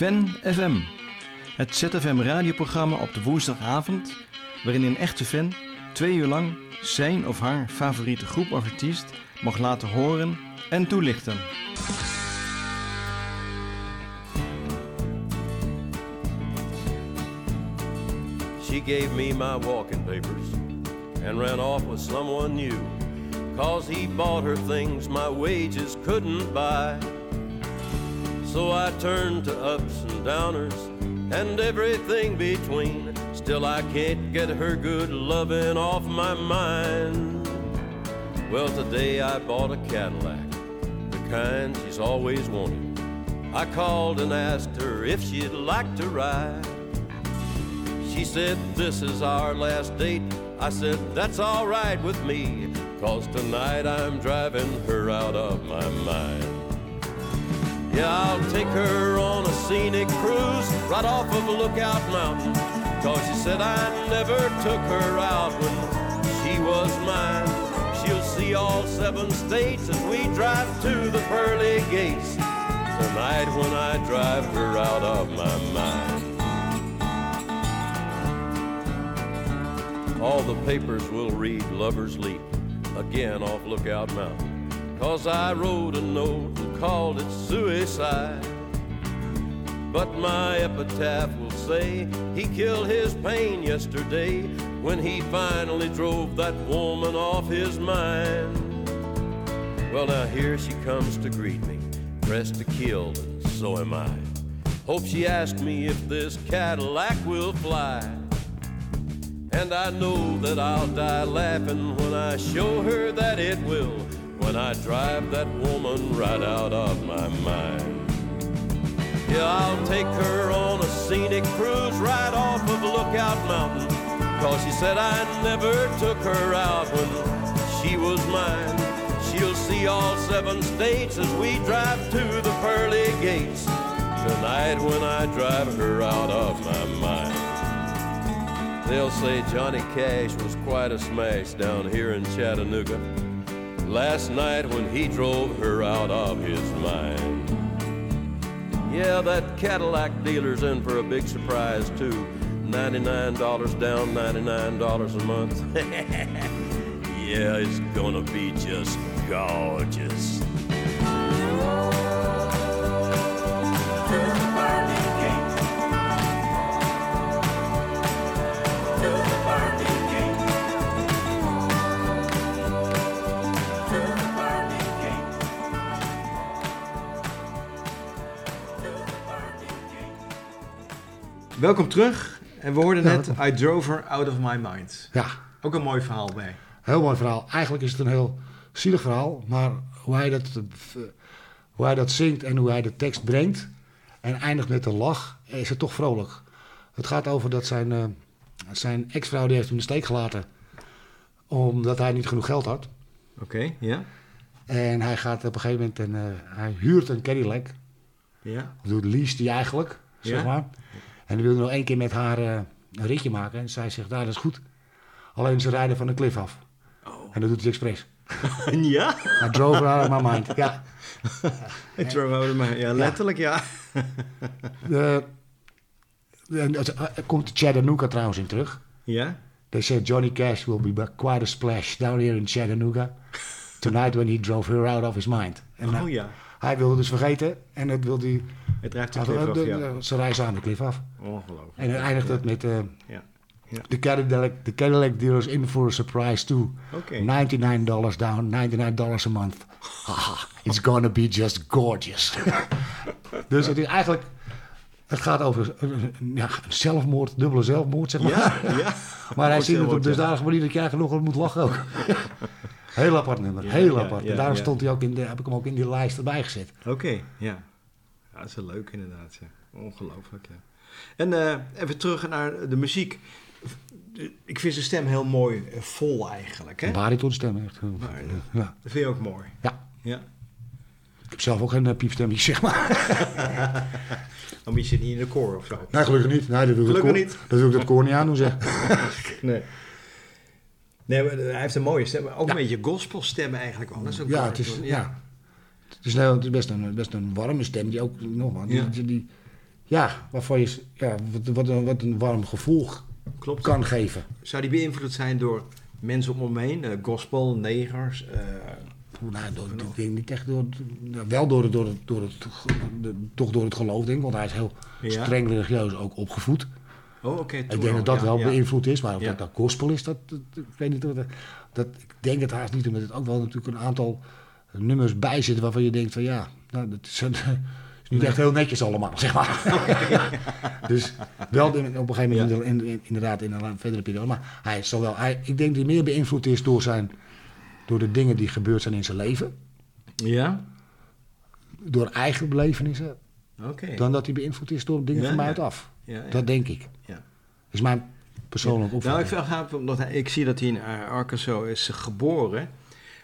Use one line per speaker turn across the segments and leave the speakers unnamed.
Fan FM, het ZFM radioprogramma op de woensdagavond, waarin een echte fan twee uur lang zijn of haar favoriete groep of artiest mag laten horen en toelichten.
She gave me my walking papers and ran off with someone new. Cause he bought her things my wages couldn't buy. So I turned to ups and downers and everything between. Still, I can't get her good loving off my mind. Well, today I bought a Cadillac, the kind she's always wanted. I called and asked her if she'd like to ride. She said, This is our last date. I said, That's all right with me, cause tonight I'm driving her out of my mind. Yeah, I'll take her on a scenic cruise right off of Lookout Mountain. Cause she said I never took her out when she was mine. She'll see all seven states as we drive to the pearly gates. Tonight when I drive her out of my mind. All the papers will read Lover's Leap again off Lookout Mountain. Cause I wrote a note called it suicide. But my epitaph will say he killed his pain yesterday when he finally drove that woman off his mind. Well, now here she comes to greet me, dressed to kill, and so am I. Hope she asked me if this Cadillac will fly. And I know that I'll die laughing when I show her that it will, when I drive that woman right out of my mind. Yeah, I'll take her on a scenic cruise right off of Lookout Mountain. Cause she said I never took her out when she was mine. She'll see all seven states as we drive to the pearly gates. Tonight when I drive her out of my mind. They'll say Johnny Cash was quite a smash down here in Chattanooga. Last night when he drove her out of his mind. Yeah, that Cadillac dealer's in for a big surprise too. $99 down, $99 a month. yeah, it's gonna be just gorgeous.
Welkom terug. En we hoorden
Ja,
net I drove her out of my mind.
Ja,
Ook een mooi verhaal bij.
heel mooi verhaal. Eigenlijk is het een heel zielig verhaal, maar hoe hij dat, hoe hij dat zingt en hoe hij de tekst brengt en eindigt met een lach, is het toch vrolijk. Het gaat over dat zijn, eh, zijn ex-vrouw die heeft hem in de steek gelaten omdat hij niet genoeg geld had.
Oké, ja.
En hij gaat op een gegeven moment en eh, hij huurt een Cadillac.
Ja.
Doet lease die eigenlijk, zeg maar. En hij wil nog één keer met haar eh, een ritje maken. En zij zegt, nou, dat is goed. Alleen ze rijden van de klif af. En dat doet hij expres.
ja?
I drove her out of my mind. Ja.
I drove out of my Ja, letterlijk ja.
De, de, er komt Chattanooga trouwens in terug.
Ja?
They said Johnny Cash will be quite a splash down here in Chattanooga. Tonight when he drove her out of his mind. En
Oh
uh,
ja.
Hij wilde dus vergeten. En dat wil hij...
Het drijft de klif af,
de-
ja.
de- Ze aan de klif af.
Ongelooflijk.
En dan eindigt het met... eh,
Ja. Ja.
The Cadillac, the Cadillac dealers in for a surprise too.
Oké.
$99 down, $99 a month. Haha, it's gonna be just gorgeous. dus het is eigenlijk... Het gaat over eh, ja, zelfmoord, dubbele zelfmoord, zeg maar.
Ja, ja.
maar hij zingt het op dusdanige manier dat eigenlijk nog moet lachen ook. heel apart nummer,
Ja,
heel
ja,
apart. en daarom stond hij ook in de, heb ik hem ook in die lijst erbij gezet.
Oké, ja. ja. Dat is wel leuk inderdaad, ja. Ongelooflijk, ja. En eh, even terug naar de muziek. Ik vind zijn stem heel mooi, eh, vol eigenlijk, hè?
Een baritonstem echt.
Maar,
Ja.
Dat vind je ook mooi.
ja,
Ja.
ik heb zelf ook geen uh, piepstemmetje, zeg maar.
Dan je zit niet in de koor of zo.
nee, gelukkig niet. Nee, dat wil ik
Gelukkig
dat
niet.
koor- Dat wil ik dat koor niet aan doen, zeg.
Nee. Nee, maar hij heeft een mooie stem. Ook een beetje gospelstem eigenlijk wel. Dat is ook
Ja, het is, ja. Het, is, heel- het is best, een, best een warme stem. Die ook, nogmaals, die,
Ja.
die, die- ja, waarvan je ja, wat, wat, een- wat een warm gevoel
Klopt.
kan geven.
Zou die beïnvloed zijn door mensen om hem heen? Eh, gospel, negers? eh,
Nou, door, ik denk niet echt door, nou, wel door, het- door, het, door het, toch door het geloof, denk ik, want hij is heel
Ja.
streng religieus ook opgevoed.
Oh, oké.
Ik denk dat dat
ja,
wel
ja.
beïnvloed is, maar of
Ja.
dat, dat gospel is, dat, dat- ik weet niet. Dat, dat, ik denk dat haast niet, omdat het ook wel natuurlijk een aantal nummers bij zitten waarvan je denkt van ja, nou, dat is, is niet echt heel netjes allemaal, zeg maar. dus wel in- op een gegeven moment
Ja.
in- in- inderdaad in een verdere periode. Maar hij is zowel, hij, ik denk dat hij meer beïnvloed is door, zijn, door de dingen die gebeurd zijn in zijn leven,
Ja?
door eigen belevenissen, dan dat hij beïnvloed is door dingen van buitenaf.
Ja, ja.
Dat denk ik.
Ja.
is mijn persoonlijke
Nou, ik,
opvatting.
vraag, omdat hij- ik zie dat hij in eh, Arkansas is geboren.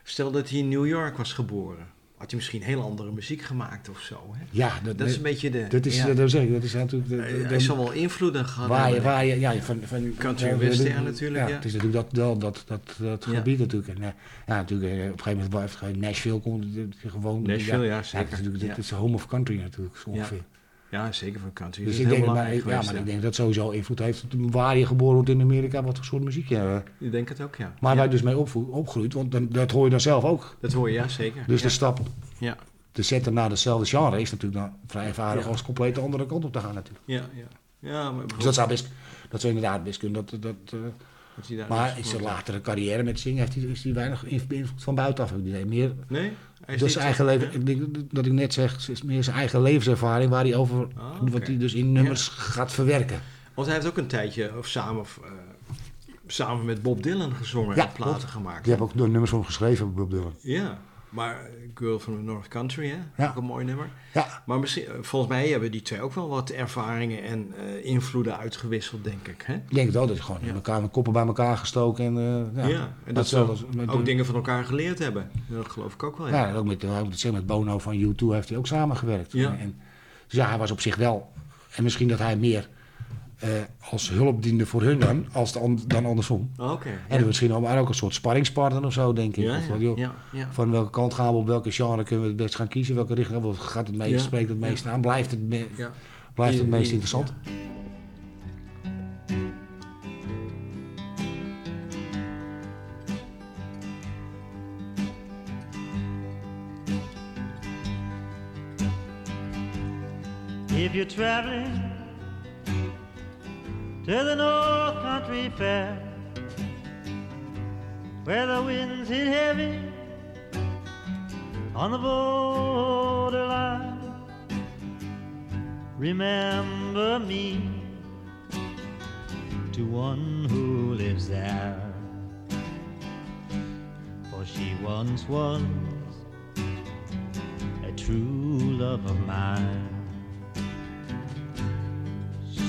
Stel dat hij in New York was geboren. Had hij misschien heel andere muziek gemaakt of zo. Hè?
ja, dat,
Dat is een beetje de...
Dat is,
ja.
dat zeg ik, dat is natuurlijk... de- de-
Hij- zal wel invloeden gehad
waar je, waar je, ja, van, van
Country western natuurlijk, ja.
Het is natuurlijk dat, dat, dat, dat gebied natuurlijk. En, eh, ja, natuurlijk, eh, op een gegeven moment Nashville komt gewoon...
Nashville, ja,
het is
zeker.
natuurlijk. Het is de home of country natuurlijk, ongeveer.
Ja, zeker voor country.
Dus ik denk, maar,
belangrijk
ja,
geweest,
maar
ja.
ik denk dat sowieso invloed heeft waar je geboren wordt in Amerika, wat voor soort muziek je... eh,
Ik denk het ook, ja.
Maar
ja.
wij dus mee opgroeit, want dan, dat hoor je dan zelf ook.
Dat hoor je, ja, zeker.
Dus de stap
Ja,
te zetten naar dezelfde genre is natuurlijk dan vrij eenvoudig
Ja.
als compleet de andere kant op te gaan natuurlijk.
ja, ja. Ja, maar
Dus dat zou best, dat zou inderdaad best kunnen. Dat, dat, eh,
dat
maar
is
in zijn latere carrière met zingen heeft hij, is hij weinig inv- beïnvloed van buitenaf. Meer
Nee? Hij is
dus zijn eigen
zo-
leven, ik denk dat ik net zeg, is meer zijn eigen levenservaring waar hij over,
oké.
wat hij dus in nummers gaat verwerken.
Want hij heeft ook een tijdje, of samen, of, eh, samen met Bob Dylan gezongen
Ja,
en platen
klopt.
gemaakt.
Die heb ook door nummers van hem geschreven, Bob Dylan.
Ja, maar Girl from the North Country, hè?
Ja.
Ook een mooi nummer.
Ja,
Maar misschien, eh, volgens mij hebben die twee ook wel wat ervaringen en eh, invloeden uitgewisseld, denk ik. Hè?
ik denk het wel dat je gewoon
Ja.
elkaar met koppen bij elkaar gestoken en eh, ja.
Ja, en dat
Dat
ze ook dingen van elkaar geleerd hebben. Dat geloof ik ook wel. Ja.
Ook met, ook met Bono van U2 heeft hij ook samengewerkt.
Ja.
En, dus ja, hij was op zich wel. En misschien dat hij meer eh, als hulp diende voor hun dan, als de an- dan andersom.
Oh, Oké.
En dan misschien ook, maar ook een soort sparringspartner of zo, denk ik.
Ja,
Of
ja,
van, joh,
ja, ja.
Van welke kant gaan we op welke genre kunnen we het best gaan kiezen? Welke richting wat gaat het meest,
Ja.
spreekt het meest aan? Blijft het, me-
ja.
blijft het meest interessant?
If you're traveling to the North Country Fair, where the winds hit heavy on the borderline, remember me to one who lives there. For she once was a true love of mine.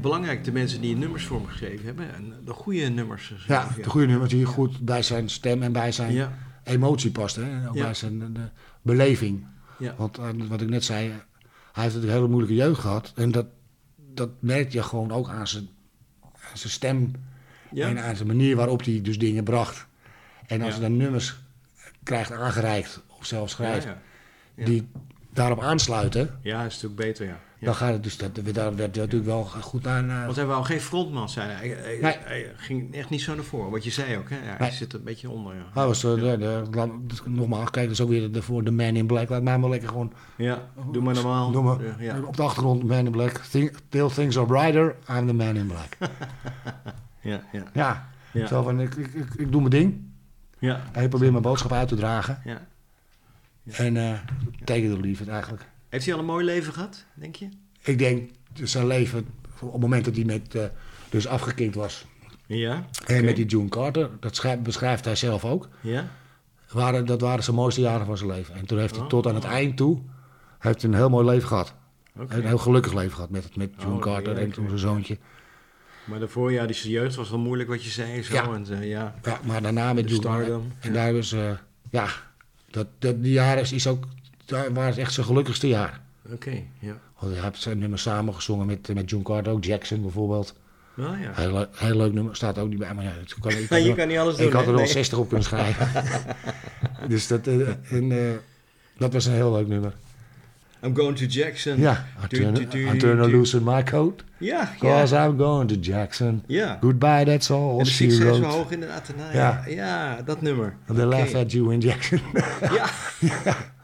Belangrijk, de mensen die nummers voor me geschreven hebben. En de goede nummers.
Ja, de goede nummer die goed bij zijn stem en bij zijn emotie past. Hè? En ook bij zijn de beleving.
ja.
Want eh, wat ik net zei, hij heeft natuurlijk een hele moeilijke jeugd gehad. En dat, dat merk je gewoon ook aan zijn, aan zijn stem
ja.
en aan zijn manier waarop hij dus dingen bracht. En als
Ja.
hij dan nummers krijgt aangereikt of zelf schrijft.
Ja.
die daarop aansluiten,
ja, is natuurlijk beter, ja.
Dan gaat het dus, dat, daar werd hij natuurlijk wel goed aan. eh,
Want hij wou geen frontman zijn. Hij, hij,
Nee.
hij ging echt niet zo naar voren. Wat je zei ook, hè? Ja, hij
Nee.
zit er een beetje onder, ja.
hij was, eh, de, de, nogmaals, kijk, dat is ook weer de, voor de Man in Black. Laat mij maar lekker gewoon
Ja, doe maar normaal.
Doe maar. Op de achtergrond Man in Black. Think, till things are brighter, I'm the Man in Black.
ja, ja.
ja,
Ja.
zo van, ik, ik, ik, ik doe mijn ding.
ja.
En ik probeer mijn boodschap uit te dragen.
ja.
En eh take it or leave it eigenlijk.
Heeft hij al een mooi leven gehad, denk je?
Ik denk zijn leven, op het moment dat hij met, eh, dus afgekikt was.
Ja.
En met die June Carter, dat schrijft, beschrijft hij zelf ook.
Ja?
Waren, dat waren zijn mooiste jaren van zijn leven. En toen heeft hij
Oh.
tot aan het eind toe heeft hij een heel mooi leven gehad.
Oké.
Een heel gelukkig leven gehad met, met June
Oh,
Carter en toen zijn zoontje.
Maar daarvoor, ja, die jeugd was wel moeilijk wat je zei. Zo.
Ja.
En, eh, ja.
Ja, maar daarna met
De
June
stardom,
En daar was, eh, ja, dat, dat, die jaren is, is ook, daar waren het echt zijn gelukkigste jaar.
Oké, ja.
Want hij heeft zijn nummer samen gezongen met, met June Carter, ook Jackson bijvoorbeeld.
Nou ja.
Heel, le- heel leuk nummer, staat ook niet bij, maar ja, het kan, ik
je
er-
kan niet alles doen,
Ik had er wel
Nee.
60 op kunnen schrijven. dus dat, eh, en, eh, dat was een heel leuk nummer.
I'm going to Jackson.
Ja, I turn, I
du-
loose in my coat,
Ja,
cause I'm going to Jackson.
Ja.
Goodbye, that's all
En de
she
succes zo
wrote.
hoog inderdaad. Nou,
Ja.
ja. ja, dat nummer.
They laugh
Oké.
at you in Jackson.
Ja.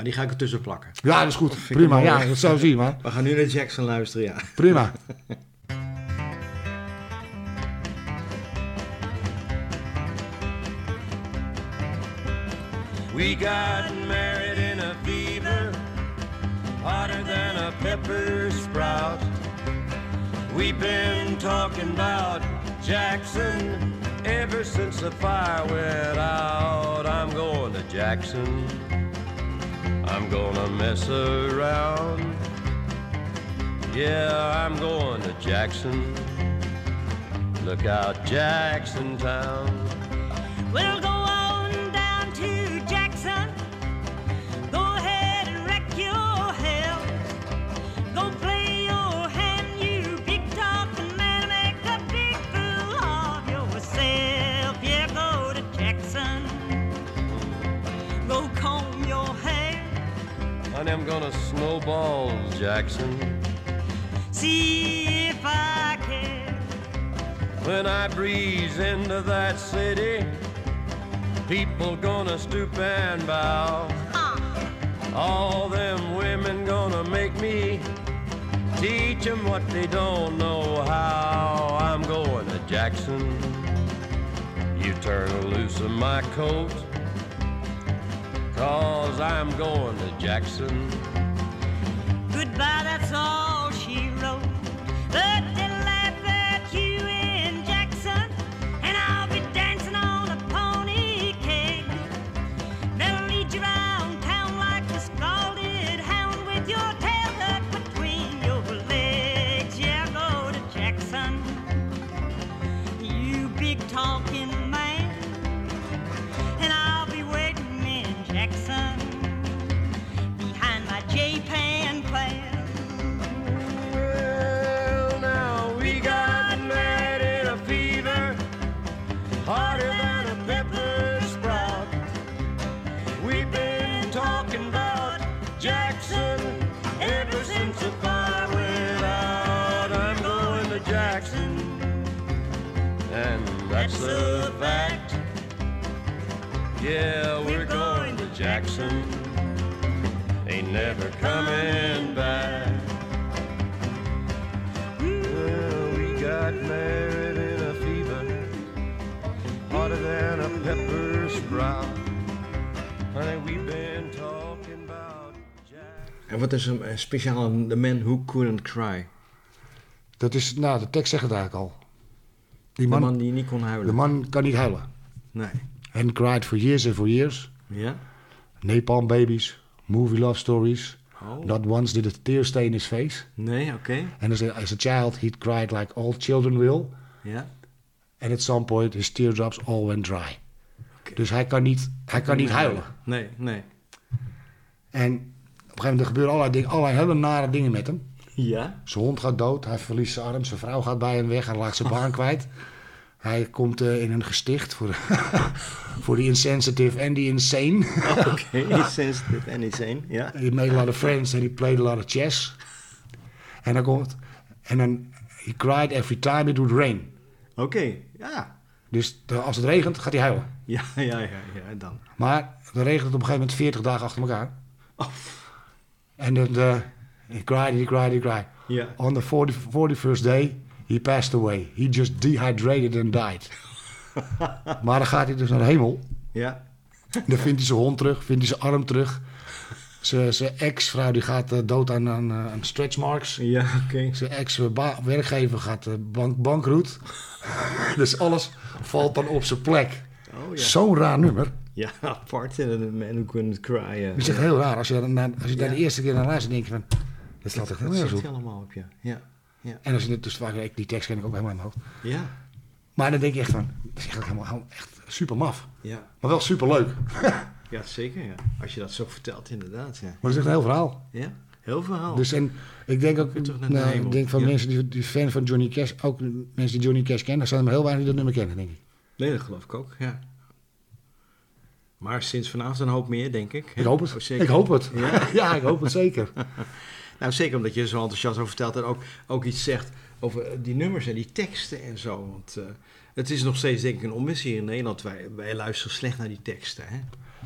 Nou, die ga ik ertussen plakken.
ja, dat is goed. Prima, ja, dat zou zien, man.
We gaan nu naar Jackson luisteren, ja.
Prima.
We got married in a fever, hotter than a pepper sprout. We've been talking about Jackson ever since the fire went out. I'm going to Jackson. I'm gonna mess around. Yeah, I'm going to Jackson. Look out, Jackson Town.
We'll go on
I'm gonna snowball Jackson.
See if I care.
When I breeze into that city, people gonna stoop and bow. All them women gonna make me teach 'em what they don't know how. I'm going to Jackson. You turn loose of my coat, cause I'm going to Jackson.
Goodbye, that's all she wrote. But
wat is een, speciaal aan The Man Who Couldn't Cry?
Dat is, nou, de tekst zegt het eigenlijk al. Die
De
man,
die niet kon huilen.
de man kan niet huilen.
Nee.
And cried for years and for years.
Ja?
Napalm babies, movie love stories.
Oh.
Not once did a tear stain his face.
Nee, oké.
And as a, as a child, he'd cried like all children will.
Ja.
And at some point, his teardrops all went dry. Dus hij kan niet, hij kan niet huilen.
Nee, nee.
En gegeven moment er gebeuren allerlei, dingen, allerlei hele nare dingen met hem.
Ja?
Zijn hond gaat dood, hij verliest zijn arm, zijn vrouw gaat bij hem weg, hij laat zijn baan kwijt. Hij komt eh, in een gesticht voor voor de insensitive en the insane.
Oké, he's sensitive and insane. Ja?
He made a lot of friends and he played a lot of chess. En dan komt, en dan, he cried every time it would rain.
Oké, ja.
Dus de- als het regent, gaat hij huilen.
Ja, ja, ja, ja, dan.
Maar dan regent het op een gegeven moment 40 dagen achter elkaar. En dan, eh, he cried, he cried, he cried.
Ja.
On the 40, 41st day, he passed away. He just dehydrated and died. maar dan gaat hij dus naar de hemel.
Ja.
Dan vindt hij zijn hond terug, vindt hij zijn arm terug. Zijn ex-vrouw die gaat eh, dood aan, aan, eh, aan marks.
Ja, oké.
Zijn ex-werkgever gaat bank, bankroet. dus alles valt dan op zijn plek.
Oh ja.
Zo'n raar nummer.
Ja, apart. en The Man Who Couldn't Cry. Ja.
Het is echt heel raar. Als je, naar, als je daar de eerste keer naar luistert, denk je van... Dat slaat echt heel
Dat
nergens
zit
op.
hij allemaal op, ja. Ja. Ja.
En als je het dus vaak... Die tekst ken ik ook helemaal in mijn hoofd.
Ja.
Maar dan denk je echt van... Dat is eigenlijk helemaal, helemaal echt super maf.
Ja.
Maar wel super leuk.
Ja, zeker, ja. Als je dat zo vertelt, inderdaad, ja.
Maar het is echt een heel verhaal.
Ja, heel verhaal.
Dus en ik denk ook...
De
Nou, ik denk van
Ja.
mensen die, die fan van Johnny Cash... Ook mensen die Johnny Cash kennen... Er zijn er maar heel weinig die dat nummer kennen, denk ik.
Nee, dat geloof ik ook, ja. Maar sinds vanavond een hoop meer, denk ik.
Ik hoop het.
Oh,
ik hoop het.
Ja?
Ja, ik hoop het zeker.
Nou, zeker omdat je er zo enthousiast over vertelt en ook, ook iets zegt over eh, die nummers en die teksten en zo. Want eh, het is nog steeds denk ik een onmis hier in Nederland. Wij, wij luisteren slecht naar die teksten, hè?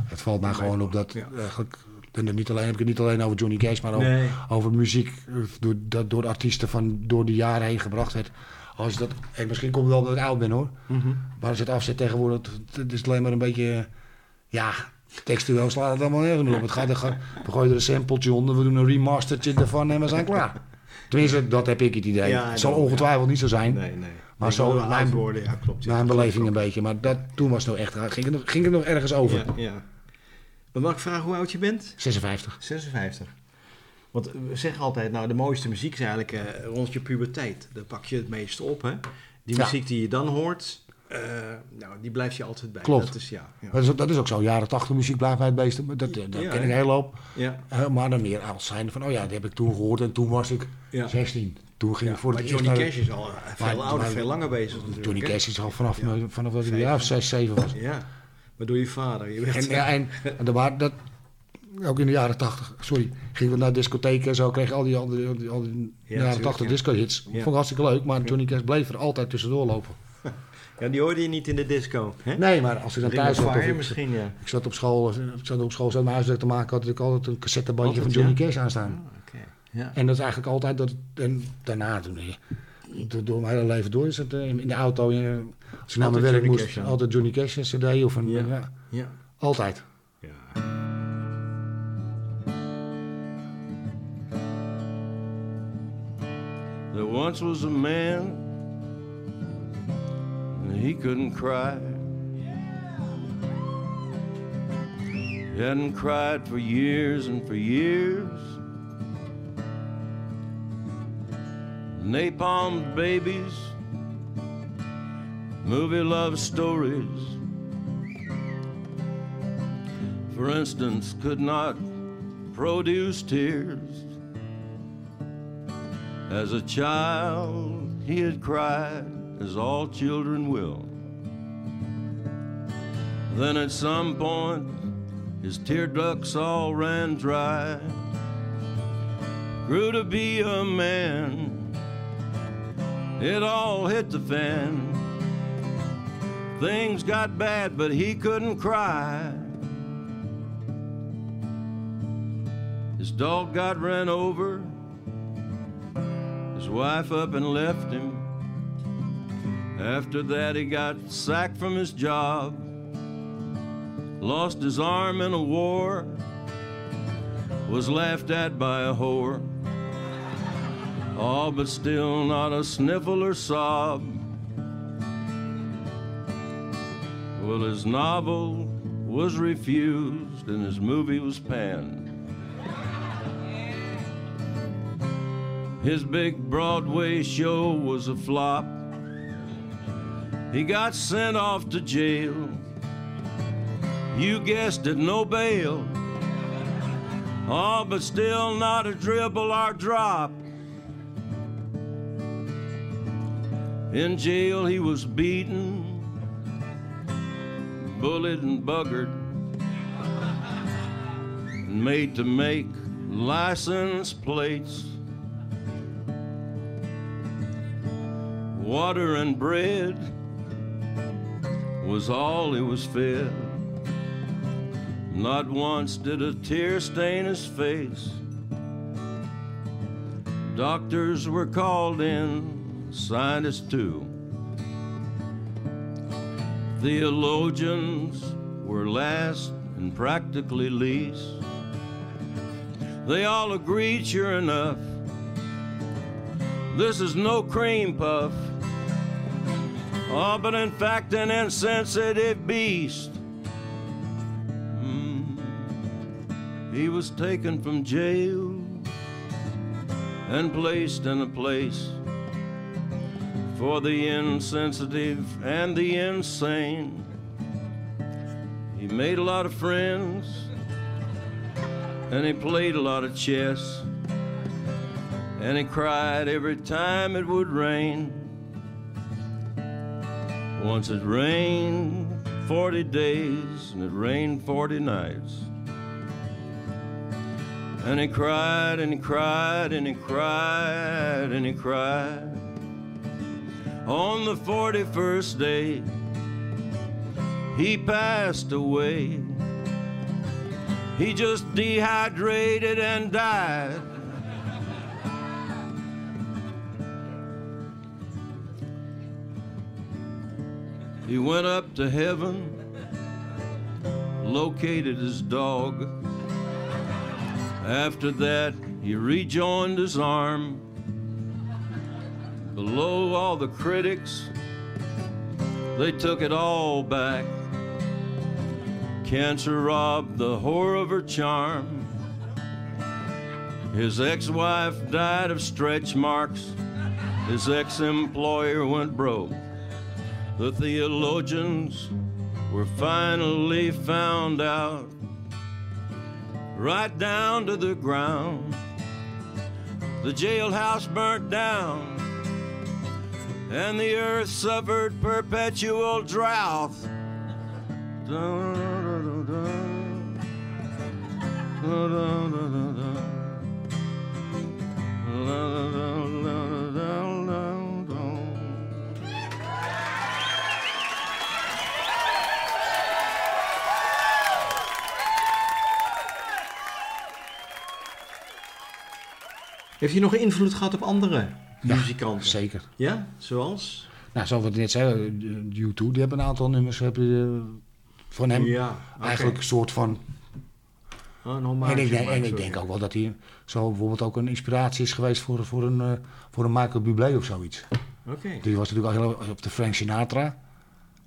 Het valt mij gewoon op dat...
Ja.
Eigenlijk, en dan niet alleen, heb ik het niet alleen over Johnny Cash... maar ook
Nee.
over muziek eh, door, dat door artiesten van door de jaren heen gebracht werd. Als dat, en misschien komt het wel omdat ik oud ben hoor. Maar als het afzet tegenwoordig, het, is alleen maar een beetje, eh, ja, textueel slaat het allemaal nergens meer op. Het gaat, er we gooien er een sampletje onder, we doen een remastertje ervan en we zijn klaar. Tenminste, dat heb ik het idee.
Ja,
het zal ongetwijfeld niet zo zijn.
Nee, nee.
Maar
Ik
zo, mijn-
worden, ja, klopt.
Mijn beleving een beetje, maar dat, toen was het nog echt, ging het, nog- ging het nog ergens over.
Ja, ja. Maar mag ik vragen hoe oud je bent?
56.
56. Want we zeggen altijd, nou, de mooiste muziek is eigenlijk eh, rond je puberteit. Daar pak je het meeste op, hè? Die muziek die je dan hoort, eh, nou, die blijft je altijd bij.
Klopt.
Dat is, ja, ja.
Dat is, ook- dat is ook zo. Jaren 80 muziek blijft mij het meeste. maar Dat, dat
Ja,
ken ik een hele hoop.
ja.
Eh, maar dan meer als zijn van, oh ja, dat heb ik toen gehoord en toen was ik
Ja.
16. Toen ging
Ja,
ik voor
maar
het
Johnny Cash is al eh, veel
Maar-
ouder,
maar-
veel langer bezig natuurlijk.
Johnny? Cash is al vanaf, vanaf dat hij
Vijf,
ja, of
ja.
6, 7 was.
Ja, maar door je vader. Je
En, ja, en, en er waren dat, ook in de jaren 80, sorry, gingen we naar discotheken en zo, kreeg al die, al die, al die, al die jaren
tuurlijk,
80
ja.
disco hits. Vond ik hartstikke leuk, maar Johnny Cash bleef er altijd tussendoor lopen.
Ja, die hoorde je niet in de disco. Hè?
Nee, maar als ik dan thuis zat, ik,
misschien, ja.
ik zat op school, ik zat op school, zat mijn huiswerk te maken, had ik altijd een cassettebandje van Johnny
ja?
Cash aanstaan.
Oké. Ja.
En dat is eigenlijk altijd, dat, en daarna, toen, eh, door, mijn hele leven door, is het eh, in de auto, eh, als ik naar mijn werk moest,
Cash
altijd Johnny Cash, een cd of een,
Ja.
ja, altijd.
ja.
There once was a man, he couldn't cry. He hadn't cried for years and for years. Napalm babies, movie love stories. For instance, could not produce tears. As a child, he had cried, as all children will. Then at some point, his tear ducts all ran dry. Grew to be a man, it all hit the fan.
Things got bad, but he couldn't cry. His dog got ran over. His wife up and left him. After that, he got sacked from his job. Lost his arm in a war. Was laughed at by a whore. Oh, but still not a sniffle or sob. Well, his novel was refused and his movie was panned. His big Broadway show was a flop. He got sent off to jail. You guessed it, no bail. Oh, but still not a dribble or drop. In jail, he was beaten, bullied, and buggered, and made to make license plates. Water and bread was all he was fed. Not once did a tear stain his face. Doctors were called in, scientists too. Theologians were last and practically least. They all agreed, sure enough, this is no cream puff. Oh, but in fact, an insensitive beast. Mm. He was taken from jail and placed in a place for the insensitive and the insane. He made a lot of friends and he played a lot of chess and he cried every time it would rain. Once it rained 40 days and it rained 40 nights. And he cried and he cried and he cried and he cried. On the 41st day, he passed away. He just dehydrated and died. He went up to heaven, located his dog. After that, he rejoined his arm. Below all the critics, they took it all back. Cancer robbed the whore of her charm. His ex wife died of stretch marks. His ex employer went broke. The theologians were finally found out, right down to the ground. The jailhouse burnt down, and the earth suffered perpetual drought. Dun-dun-dun-dun. Dun-dun-dun-dun-dun. Dun-dun-dun-dun-dun-dun.
Heeft hij nog invloed gehad op andere
Ja,
muzikanten?
Zeker.
Ja, zoals?
Nou, zoals we net zeiden, de U2, die hebben een aantal nummers hebben, eh, van hem.
Ja.
Eigenlijk een soort van...
Oh, een hommage
En ik, denk,
gemaakt,
en ik
sorry.
denk ook wel dat hij zo bijvoorbeeld ook een inspiratie is geweest voor, voor, een, eh, voor een Michael Bublé of zoiets.
Oké.
Die was natuurlijk al heel op de Frank Sinatra.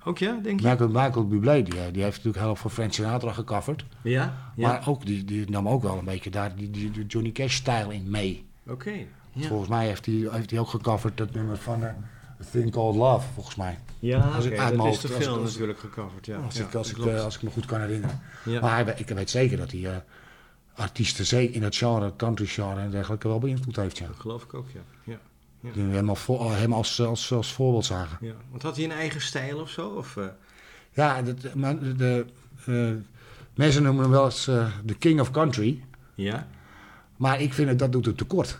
Ook ja, denk je?
Michael, Michael Bublé, die, eh, die heeft natuurlijk heel veel voor Frank Sinatra gecoverd.
Ja? Ja.
Maar ook, die, die nam ook wel een beetje daar die, die, die Johnny Cash-stijl in mee.
Oké. Ja.
Volgens mij heeft hij, heeft hij ook gecoverd dat nummer van eh, A Thing Called Love, volgens mij.
Ja,
Als ik uit
dat is
als-
natuurlijk gecoverd. Ja.
Als,
ja,
ik, als, ik,
klopt.
eh, als ik me goed kan herinneren.
Ja.
Maar hij, ik weet zeker dat hij eh, artiesten zeker in het genre, country genre en dergelijke wel beïnvloed heeft. Ja.
Dat geloof ik ook, ja. ja.
Die hem, al voor- hem als, als, als voorbeeld zagen.
ja. Want had hij een eigen stijl of zo? Of,
Ja, dat, maar de, mensen noemen hem wel eens de king of country.
ja?
Maar ik vind het, dat doet het tekort.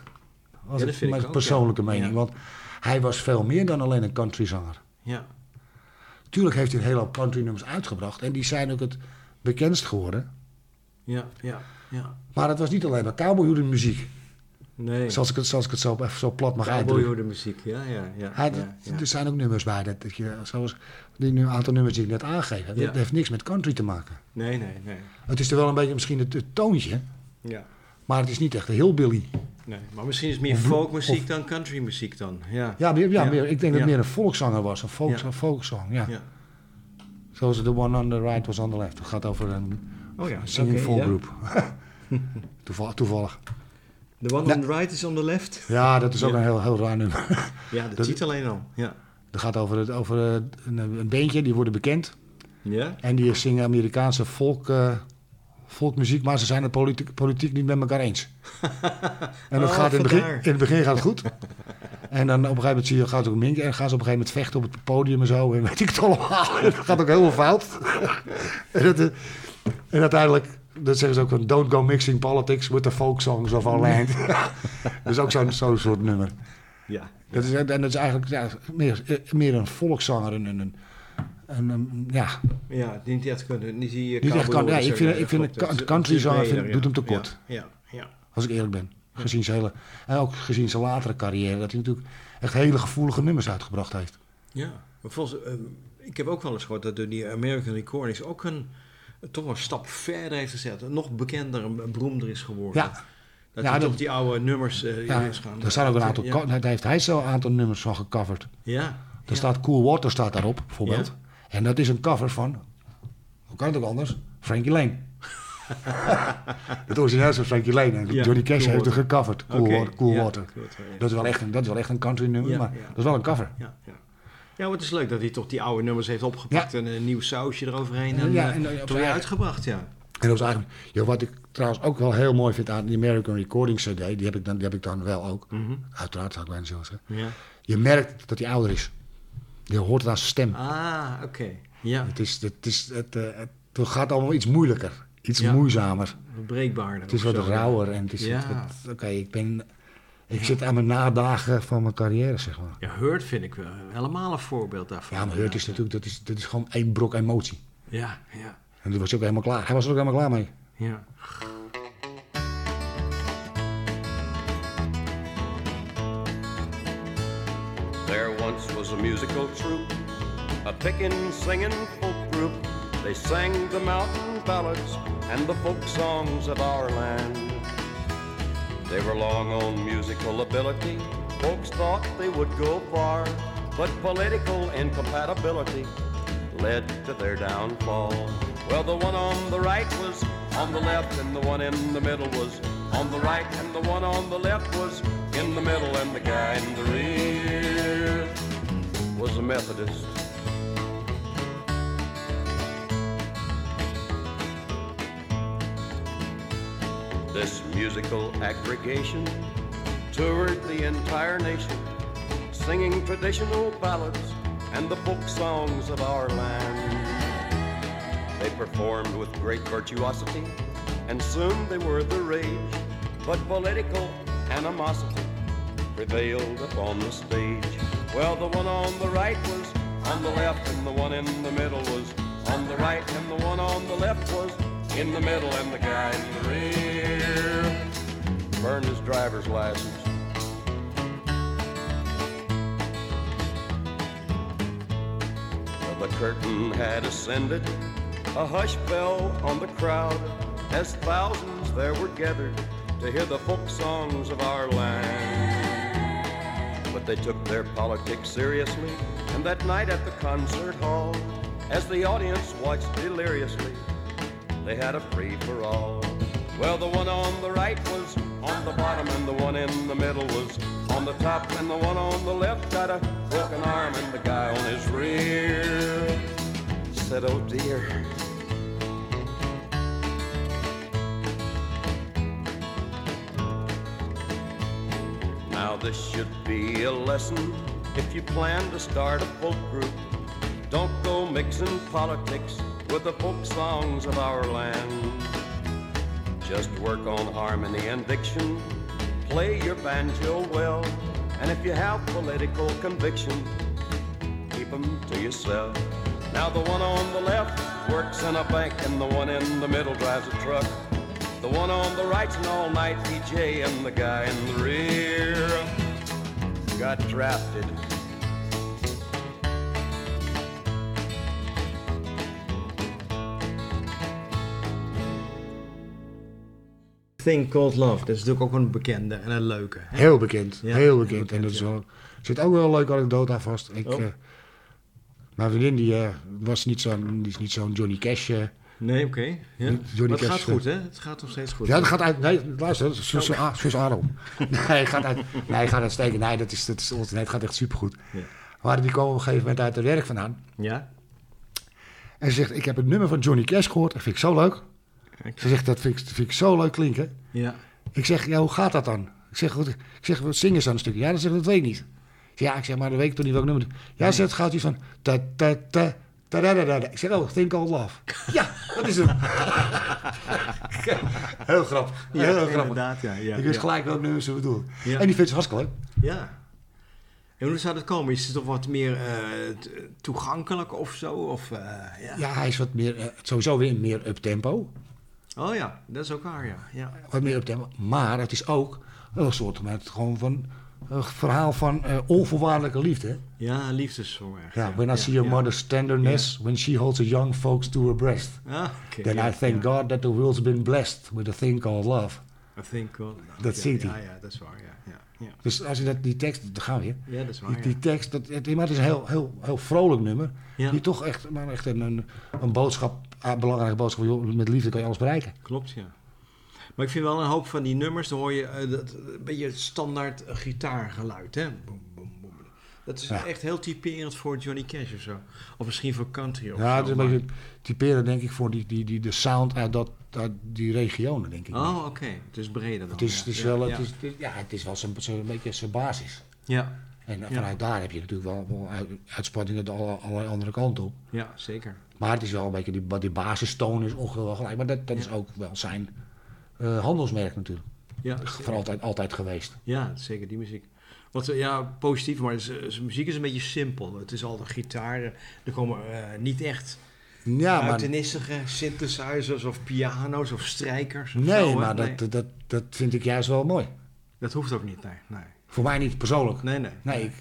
Als
Ja, dat
ik,
vind ik
mijn
ook,
persoonlijke
ja.
mening. Want hij was veel meer dan alleen een countryzanger.
Ja.
Tuurlijk heeft hij een hele hoop country nummers uitgebracht. En die zijn ook het bekendst geworden.
Ja, ja, ja.
Maar het was niet alleen maar cowboyhoeden muziek.
Nee.
Zoals ik het, zoals ik het zo, even zo plat mag uitdrukken.
Cowboyhoede muziek, ja, ja, ja.
Hij-
ja.
Er zijn ook nummers bij, dat, dat je, zoals die nu, aantal nummers die ik net aangeef. Dat
Ja.
heeft niks met country te maken.
Nee, nee, nee.
Het is er wel een beetje misschien het, het toontje,
Ja.
Maar het is niet echt een hillbilly.
Nee, maar misschien is het meer
Of-
folkmuziek
of-
dan countrymuziek dan. Ja.
Ja, meer, ja,
Ja.
Meer, ik denk dat
Ja.
het meer een volkszanger was, een volks,
Ja.
een folksong. Ja.
Ja.
Zoals The One on the Right was on the Left. Het gaat over een
Oh ja,
singing
ja.
group. Toevallig, toevallig.
The one on the right is on the left.
Ja, dat is ook
Ja.
een heel, heel raar nummer.
Ja, dat,
Dat-
ziet alleen al. Ja.
Het gaat over, het, over een, een beentje, die worden bekend.
Ja?
En die zingen Amerikaanse volk, eh, volkmuziek, maar ze zijn het politiek, politiek niet met elkaar eens. en dat
Oh,
gaat in, het begin,
vandaar.
in het begin gaat het goed. En dan op een gegeven moment zie je, gaat het ook minken. En gaan ze op een gegeven moment vechten op het podium en zo. En weet ik het allemaal. Het gaat ook helemaal fout. en, dat, eh, en uiteindelijk, dat zeggen ze ook van... Don't go mixing politics with the folk songs of our land. dat is ook zo'n zo'n soort nummer.
Ja.
Dat is, en dat is eigenlijk ja, meer, eh, meer een volkszanger. Een, een, een- ja,
Ja, niet echt kunnen. Niet, die,
Niet echt kan- ja, ik vind- ik vind het country vind- doet hem tekort.
Ja, ja.
als ik eerlijk ben. Gezien zijn hele, en ook gezien zijn latere carrière. Dat hij natuurlijk echt hele gevoelige nummers uitgebracht heeft.
ja. Maar volgens, eh, ik heb ook wel eens gehoord dat door die American Recordings ook een, toch een stap verder heeft gezet. Nog bekender en beroemder is geworden.
Ja.
Dat
Ja,
hij toch die oude nummers eh
Ja,
is gaan.
er staan ook een aantal,
Ja.
daar heeft hij zo een aantal nummers van gecoverd.
Ja.
Er
ja.
staat Cool Water staat daarop, bijvoorbeeld. En dat is een cover van, hoe kan het ook anders? Frankie Lane. het origineel is van Frankie Lane. En
Ja,
Johnny Cash
Cool
heeft er
Water.
gecoverd. Cool, water, cool
ja.
Dat is, wel echt een, dat is wel echt een country nummer, maar dat is wel een cover.
Ja, ja. Het is leuk dat hij toch die oude nummers heeft opgepakt en een nieuw sausje eroverheen en,
Ja,
ja,
en, eh,
uitgebracht, ja.
En dat was eigenlijk, ja, wat ik trouwens ook wel heel mooi vind aan die American Recording CD, die heb ik dan, die heb ik dan wel ook. Uiteraard zou ik bijna zo zeggen.
ja.
Je merkt dat hij ouder is. Je hoort het aan zijn stem.
Ah, oké. Ja,
Het, is, het, is, het, eh, het gaat allemaal iets moeilijker, iets
Ja.
moeizamer.
breekbaarder.
Het is wat rauwer en het is.
Ja.
het- het- Oké, ik ben. Ik zit aan mijn nadagen van mijn carrière, zeg maar.
Ja, Hurt vind ik wel helemaal een voorbeeld daarvan.
Ja, maar Hurt is natuurlijk, dat is, dat is gewoon één brok emotie.
Ja, ja,
En die was ook helemaal klaar. Hij was er ook helemaal klaar mee.
ja.
Musical troupe, a pickin' singing folk group. They sang the mountain ballads and the folk songs of our land. They were long on musical ability. Folks thought they would go far, but political incompatibility led to their downfall. Well, the one on the right was on the left, and the one in the middle was on the right, and the one on the left was in the middle, and the guy in the rear was a Methodist. This musical aggregation toured the entire nation, singing traditional ballads and the folk songs of our land. They performed with great virtuosity, and soon they were the rage. But political animosity prevailed upon the stage. Well, the one on the right was on the left, and the one in the middle was on the right, and the one on the left was in the middle, and the guy in the rear burned his driver's license. Well, the curtain had ascended, a hush fell on the crowd as thousands there were gathered to hear the folk songs of our land. They took their politics seriously, and that night at the concert hall, as the audience watched deliriously, they had a free for all. Well, the one on the right was on the bottom, and the one in the middle was on the top, and the one on the left got a broken arm, and the guy on his rear said, Oh dear. This should be a lesson if you plan to start a folk group. Don't go mixing politics with the folk songs of our land. Just work on harmony and diction. Play your banjo well. And if you have political conviction, keep 'em to yourself. Now the one on the left works in a bank and the one in the middle drives a truck. The one on the right's an all-night DJ and the guy in the rear got drafted.
Thing Called Love. Dat is natuurlijk ook een bekende en een leuke. hè?
Heel bekend,
Ja,
heel
heel
bekend.
bekend,
en dat is
ja.
wel, er zit ook wel een leuke anekdote aan vast. Ik,
Oh.
eh, mijn vriendin die, eh, was niet zo'n die is niet zo'n Johnny Cash.
Nee, oké. Ja.
Johnny
Maar het
Cash,
gaat
eh,
goed, hè? Het gaat nog steeds goed.
ja, dat gaat uit. Nee, luister, zus, Aron. Nee, het gaat uit. Nee, het gaat uitstekend. Nee, dat is, dat is, nee, het gaat echt supergoed.
Ja.
Maar die komen op een gegeven moment uit het werk vandaan.
Ja?
En ze zegt: Ik heb het nummer van Johnny Cash gehoord. Dat vind ik zo leuk. Ze zegt: Dat vind ik, vind ik zo leuk klinken.
Ja.
Ik zeg, ja, hoe gaat dat dan? Ik zeg, wat, ik zeg, wat zingen ze dan een stukje? Ja, dat zegt, dat weet ik niet. Ja, ik zeg, maar dan weet ik toch niet welk nummer. het. Ja, ze zegt, het gaat iets van ta ta ta ta da da da. Ik zeg, oh, Think All Love. Ja, dat is hem. heel grappig.
Ja,
heel grappig.
inderdaad, ja. ja,
ik wist gelijk welk nummer ze bedoelen. En die vindt ze hartstikke leuk.
Ja. En hoe zou dat komen? Is het toch wat meer t- toegankelijk of zo? Of, eh, ja.
Ja, hij is wat meer, eh, sowieso weer meer up-tempo.
Oh ja, dat is ook waar, ja. ja.
Wat meer up-tempo. Maar het is ook een soort met gewoon van een verhaal van eh, onvoorwaardelijke liefde.
Ja, liefdeszorg.
Ja, when I see your
ja.
mother's tenderness, when she holds a young folks to her breast.
Ah, oké,
Then
ja,
I thank
ja.
God that the world's been blessed with a thing called love.
I think well,
Dat
ja,
zingt
ja,
hij.
Ja, dat is waar, ja. Ja, ja.
Dus als je dat, die tekst, daar gaan we weer.
ja dat is waar,
Die, die
ja.
tekst, dat, het, maar het is een heel, heel, heel vrolijk nummer.
Ja.
Die toch echt, maar echt een, een, een boodschap, een belangrijke boodschap. joh, Met liefde kan je alles bereiken.
Klopt, ja. Maar ik vind wel een hoop van die nummers, dan hoor je eh, dat, een beetje het standaard eh, gitaargeluid, hè. Dat is
Ja.
echt heel typerend voor Johnny Cash of zo. Of misschien voor country of
Ja,
zo.
het is een beetje typeren denk ik voor die, die, die, de sound uit, dat, uit die regionen denk ik.
Oh, oké. Het is breder dan.
het, is,
ja.
het, is wel,
ja.
het, is, het is- ja, het is wel zo'n beetje zijn basis.
Ja,
En eh, vanuit daar heb je natuurlijk wel, wel uit- uitspattingen de alle, allerlei andere kanten op.
ja, zeker.
Maar het is wel een beetje, die, die basistoon is ongeveer gelijk. Maar dat, dat is ook wel zijn eh, handelsmerk natuurlijk.
Ja,
Voor altijd, altijd geweest.
Ja, zeker die muziek. Want eh, ja, positief, maar zijn muziek is een beetje simpel. Het is al de gitaren. Er komen eh, niet echt
Ja, maar,
buitenissige synthesizers of piano's of strijkers. Of
nee,
zo,
maar
nee.
Dat, dat, dat vind ik juist wel mooi.
dat hoeft ook niet, nee. Nee,
Voor mij niet persoonlijk.
nee. nee,
Nee, ik,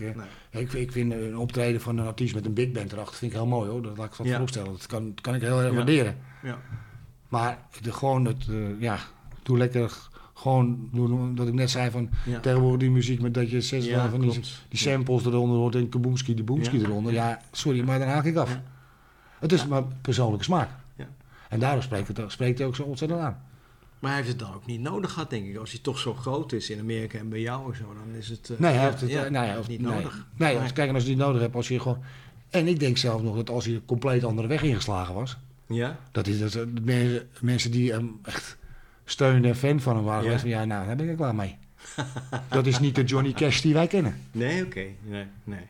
Ik, ik vind een optreden van een artiest met een big band erachter vind ik heel mooi hoor. Dat laat ik van
Ja.
voorstellen. Dat kan, dat kan ik heel erg
Ja.
waarderen.
Ja.
Maar de, gewoon het, ja, doe lekker gewoon, doe, dat ik net zei van
Ja.
tegenwoordig die muziek met dat je zes
Ja,
van die, die samples eronder hoort en kaboomski, de boomski
Ja.
eronder. Ja, sorry, maar dan haak ik af. Het is maar persoonlijke smaak.
Ja.
En daarom spreekt, het, spreekt hij ook zo ontzettend aan.
Maar hij heeft het dan ook niet nodig gehad, denk ik. Als hij toch zo groot is in Amerika en bij jou en zo, dan is het... eh,
Nee, hij heeft het eh,
niet
nee.
nodig.
Nee, als, kijk, als je het niet nodig hebt, als je gewoon... En ik denk zelf nog dat als hij een compleet andere weg ingeslagen was...
Ja?
Dat is dat de mensen, mensen die hem echt steunen en fan van hem waren.
Ja.
van ja, nou, daar ben ik er klaar mee. dat is niet de Johnny Cash die wij kennen.
Nee, oké. Nee, nee.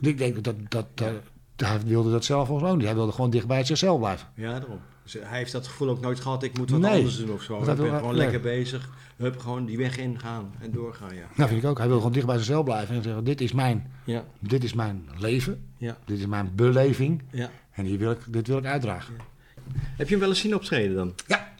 Ik denk dat, dat, dat hij wilde dat zelf ook niet. Hij wilde gewoon dicht bij zichzelf blijven.
Ja, daarom. Dus hij heeft dat gevoel ook nooit gehad, ik moet wat
Nee.
anders doen of zo.
Dat
Ik
hij
ben gewoon
nee.
lekker bezig. Hup, gewoon die weg ingaan en doorgaan, ja.
Nou, vind ik ook. Hij wil gewoon dicht bij zichzelf blijven en zeggen: dit is mijn,
Ja,
dit is mijn leven,
ja,
dit is mijn beleving
ja.
en hier wil ik, dit wil ik uitdragen.
Heb je hem wel eens zien optreden dan?
Ja,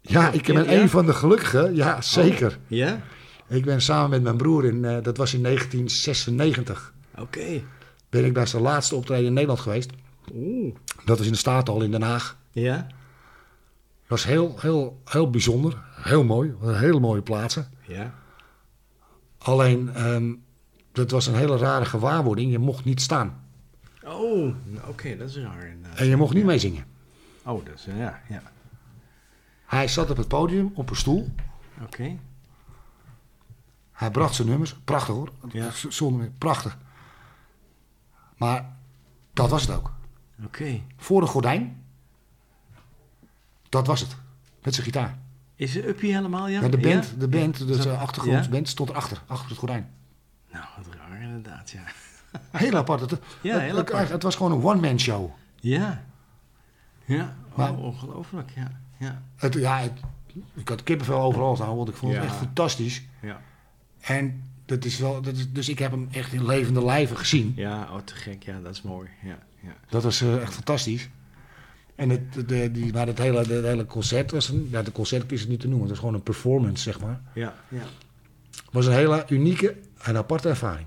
ik ben
Ja, ja?
een van de gelukkigen. Ja, zeker.
Ja?
Ik ben samen met mijn broer in, eh, dat was in 1996,
Oké.
ben ik naar zijn laatste optreden in Nederland geweest.
Oeh.
Dat was in de Staathal in Den Haag.
Ja?
Dat was heel, heel, heel bijzonder. Heel mooi. Een hele mooie plaatsen.
Ja.
Alleen, ehm, dat was een hele rare gewaarwording. Je mocht niet staan.
Oh, oké, dat is raar.
En je mocht niet meezingen.
Oh, dat is, ja, ja.
Hij zat op het podium op een stoel.
Oké.
Hij bracht zijn nummers. Prachtig hoor.
Ja.
Zonder meer. Prachtig. Maar dat was het ook.
Oké.
Voor een gordijn. Dat was het. Met zijn gitaar.
Is het Uppie helemaal, ja?
Ja, de band,
Ja?
de band, dus de
Zat-
achtergrondsband stond erachter. Achter het gordijn.
Nou, wat raar inderdaad, ja.
Heel apart. Het,
Ja,
het-
heel
het-
apart.
het was gewoon een one-man show.
Ja. Ja,
Maar-
oh, ongelooflijk, ja. Ja.
Het, ja, het- ik had kippenvel overal staan, want ik vond het echt fantastisch.
Ja.
En dat is wel, dat is, dus ik heb hem echt in levende lijven gezien.
Ja, oh, te gek, ja, dat is mooi. Ja. ja.
Dat was eh, echt fantastisch. En het, de, die, maar het hele, de, hele concert was een, ja, de concert is het niet te noemen, het was gewoon een performance, zeg maar.
Ja, ja.
was een hele unieke en aparte ervaring.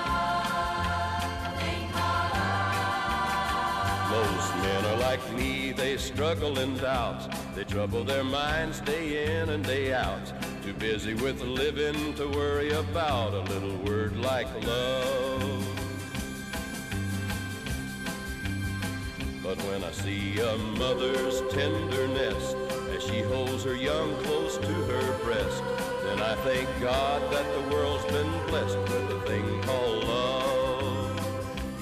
like me, they struggle in doubt. They trouble their minds day in and day out. Too busy with living to worry about a little word like love. But when I see a mother's tenderness as she holds her young close to her breast, then I thank God that the world's been blessed with a thing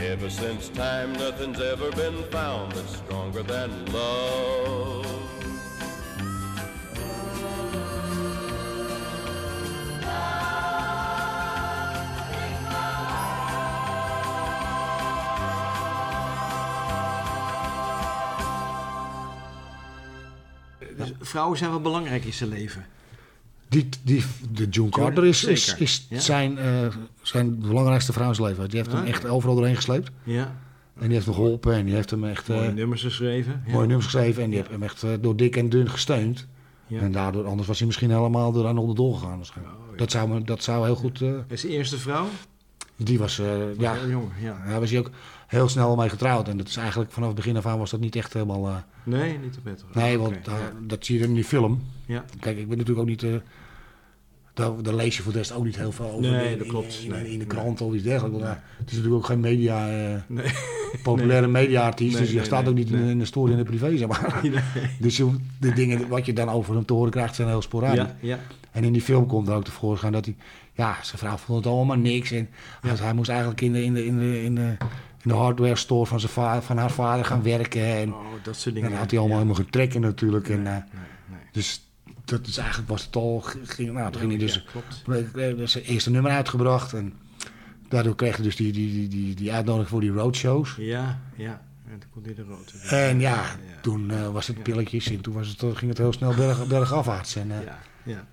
Ever since time, nothing's ever been found that's stronger than love.
Dus vrouwen zijn wel belangrijk in zijn leven.
Die, die, de June Carter is, is, is
ja.
zijn, eh, zijn belangrijkste vrouw in zijn leven. Die heeft hem echt overal doorheen gesleept.
Ja.
En die heeft hem geholpen en die heeft hem echt eh,
Mooie nummers geschreven.
Mooie nummers geschreven. En die heeft hem echt eh, door dik en dun gesteund.
Ja.
En daardoor, anders was hij misschien helemaal eraan onderdoor gegaan. waarschijnlijk.
Oh, ja.
dat, zou, dat zou heel goed... eh,
Is de eerste vrouw?
die was, eh, ja,
Heel jong, ja.
daar was hij ook heel snel mee getrouwd. En dat is eigenlijk vanaf het begin af aan was dat niet echt helemaal... eh,
Nee, niet te beter.
nee, want dat zie je in die film.
Ja.
Kijk, ik ben natuurlijk ook niet... daar, daar lees je voor de rest ook niet heel veel over.
Nee, dat klopt.
In, in, de krant of iets dergelijks. Ja, het is natuurlijk ook geen media...
Nee.
populaire mediaartiest.
Nee,
dus hij
nee,
staat ook niet in, de story in de privé, zeg maar. Dus je, de dingen wat je dan over hem te horen krijgt zijn heel sporadisch.
Ja, ja.
En in die film komt er ook tevoorschijn dat hij... Ja, zijn vrouw vond het allemaal niks. En hij- hij moest eigenlijk in de, in de, in de, in de, in de hardware store van, zijn va- van haar vader gaan werken. En,
Oh, dat soort
en
dingen.
dan had hij allemaal
Ja.
helemaal getrekken natuurlijk. En, eh,
Nee, nee.
dus dat is eigenlijk was het al... Ging, nou, toen ging hij dus
klopt.
eh, zijn eerste nummer uitgebracht. En daardoor kreeg hij dus die, die, die, die, die uitnodiging voor die roadshows.
Ja, ja. En toen kon hij de rood.
En ja, toen eh, was het pilletjes en toen was het, ging het heel snel berg, bergafwaarts. En, eh,
Ja, ja.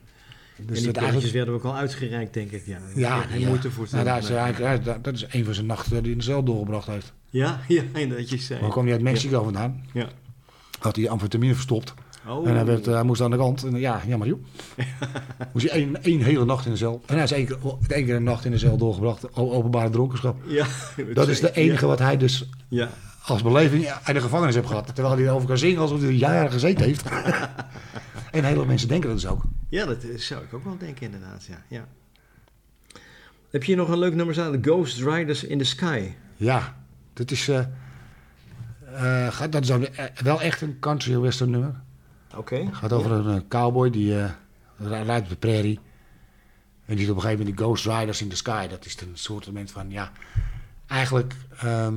dus
en die pilletjes werden ook al uitgereikt, denk ik. Ja,
ja,
geen
ja.
moeite voor te
nou, daar is, hij- dat, is een van zijn nachten die hij in de cel doorgebracht heeft.
Ja, ja, dat je zei.
Maar kwam hij uit Mexico vandaan,
Ja.
had hij amfetamine verstopt.
Oh.
En hij, werd, eh, hij moest aan de kant. En ja, jammer joh. moest hij één, één hele nacht in de cel. En hij is één keer, één keer een nacht in de cel doorgebracht. Openbare dronkenschap.
Ja,
Dat is de enige wat hij dus
Ja,
als beleving in de gevangenis heeft gehad. Terwijl hij erover kan zingen alsof hij er jaren gezeten heeft. en heel veel mensen denken dat dus ook.
ja, dat eh, zou ik ook wel denken, inderdaad. Ja, ja. Heb je hier nog een leuk nummer staan? The Ghost Riders in the Sky.
Ja, dat is, eh, eh, dat is eh, wel echt een country western nummer.
Oké.
Het gaat over een eh, cowboy die eh, ri- rijdt op de prairie. En die ziet op een gegeven moment die Ghost Riders in the Sky. Dat is een soort van, ja, eigenlijk, ehm,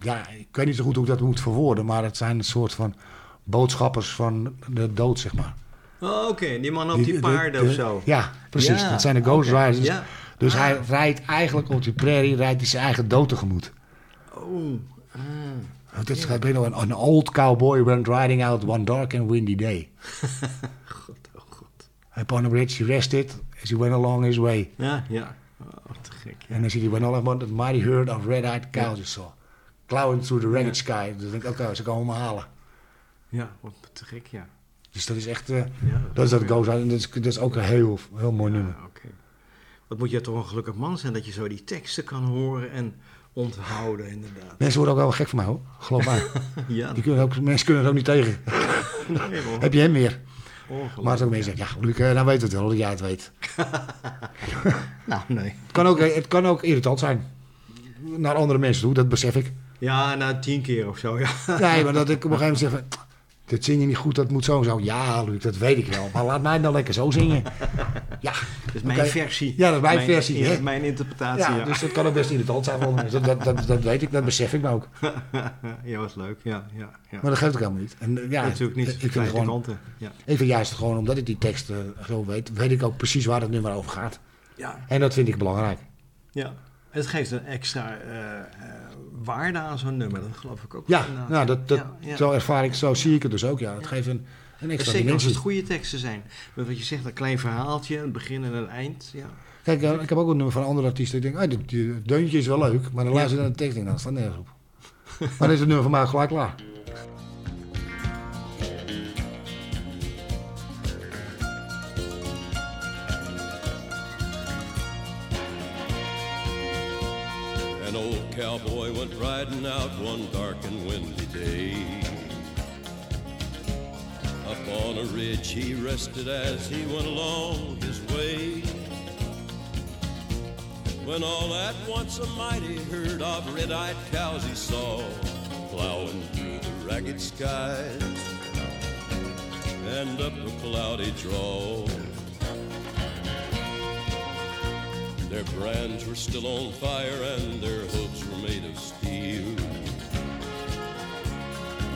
ja, ik weet niet zo goed hoe ik dat moet verwoorden. Maar het zijn een soort van boodschappers van de dood, zeg maar.
Oh, Oké, die man op die,
de-
paarden
de-
of zo.
Ja, precies.
Ja,
dat zijn de Ghost. Riders.
Ja.
Dus
Ah.
hij rijdt eigenlijk op die prairie rijdt hij zijn eigen dood tegemoet.
Oh, ah.
Het is gaat binnen een, an old cowboy went riding out one dark and windy day.
God, oh god.
Upon a bridge he rested as he went along his way.
Ja, ja. Oh, te gek. Ja.
En dan ziet hij when all about the mighty herd of red-eyed cows he saw. Plowing through the ragged sky. Dus denk ik, oké, ze komen me halen.
ja, wat te gek, ja.
Dus dat is echt, eh,
ja
dat is dat Rider. En dat is, dat is ook een heel, heel mooi nummer.
Ja, oké. Wat moet je toch een gelukkig man zijn dat je zo die teksten kan horen en onthouden, inderdaad.
Mensen worden ook wel gek van mij hoor, geloof mij.
Ja,
Die kunnen ook, mensen kunnen er ook niet tegen.
nee.
Heb je hem meer?
Ongelooflijk.
Maar als ook mensen zeggen, ja, Luc, eh, nou weet het wel dat jij het weet.
Nou, nee.
Het kan ook, eh, het kan ook irritant zijn. Naar andere mensen toe, dat besef ik.
Ja, na tien keer of zo, ja.
Nee, maar dat ik op een gegeven moment zeg van... Dit zing je niet goed, dat moet zo en zo. Ja, Luc, dat weet ik wel. Maar laat mij nou lekker zo zingen. Ja,
Dat is mijn versie.
Ja, dat is mijn versie, hè?
Mijn interpretatie,
ja,
ja.
dus dat kan ook best irritant zijn voor mensen. Dat, dat, dat, weet ik, dat besef ik me ook.
ja, was leuk, ja. ja, ja.
Maar dat geeft ook helemaal niet. En, eh, ja,
Natuurlijk niet.
Ik vind, het gewoon.
Ja.
ik vind juist gewoon, omdat ik die tekst eh, zo weet... weet ik ook precies waar het nummer over gaat.
Ja.
En dat vind ik belangrijk.
ja. Het geeft een extra eh, waarde aan zo'n nummer, dat geloof ik ook.
Ja, nou, dat, dat,
Ja, ja.
zo ervaar ik, zo zie ik het dus ook. Ja. Het geeft een, een extra
Zeker als het goede teksten zijn. Met wat je zegt, een klein verhaaltje, een begin en een eind. Ja.
Kijk, eh, ik heb ook een nummer van andere artiesten. Ik denk, ah, dit, dit deuntje is wel leuk, maar dan luister je naar de tekst en dat staat nergens op. maar dan is het nummer van mij gelijk klaar.
An old cowboy went riding out one dark and windy day. On a ridge he rested as he went along his way. When all at once a mighty herd of red-eyed cows he saw plowing through the ragged skies and up a cloudy draw. Their brands were still on fire and their hooves were made of steel.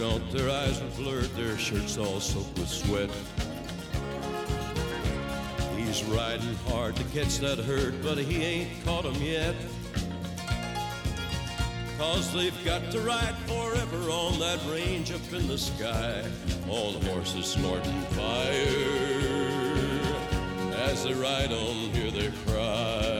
gaunt, their eyes were blurred, their shirts all soaked with sweat. He's riding hard to catch that herd, but he ain't caught 'em yet. Cause they've got to ride forever on that range up in the sky, on horses snorting fire. As they ride on, hear their cry.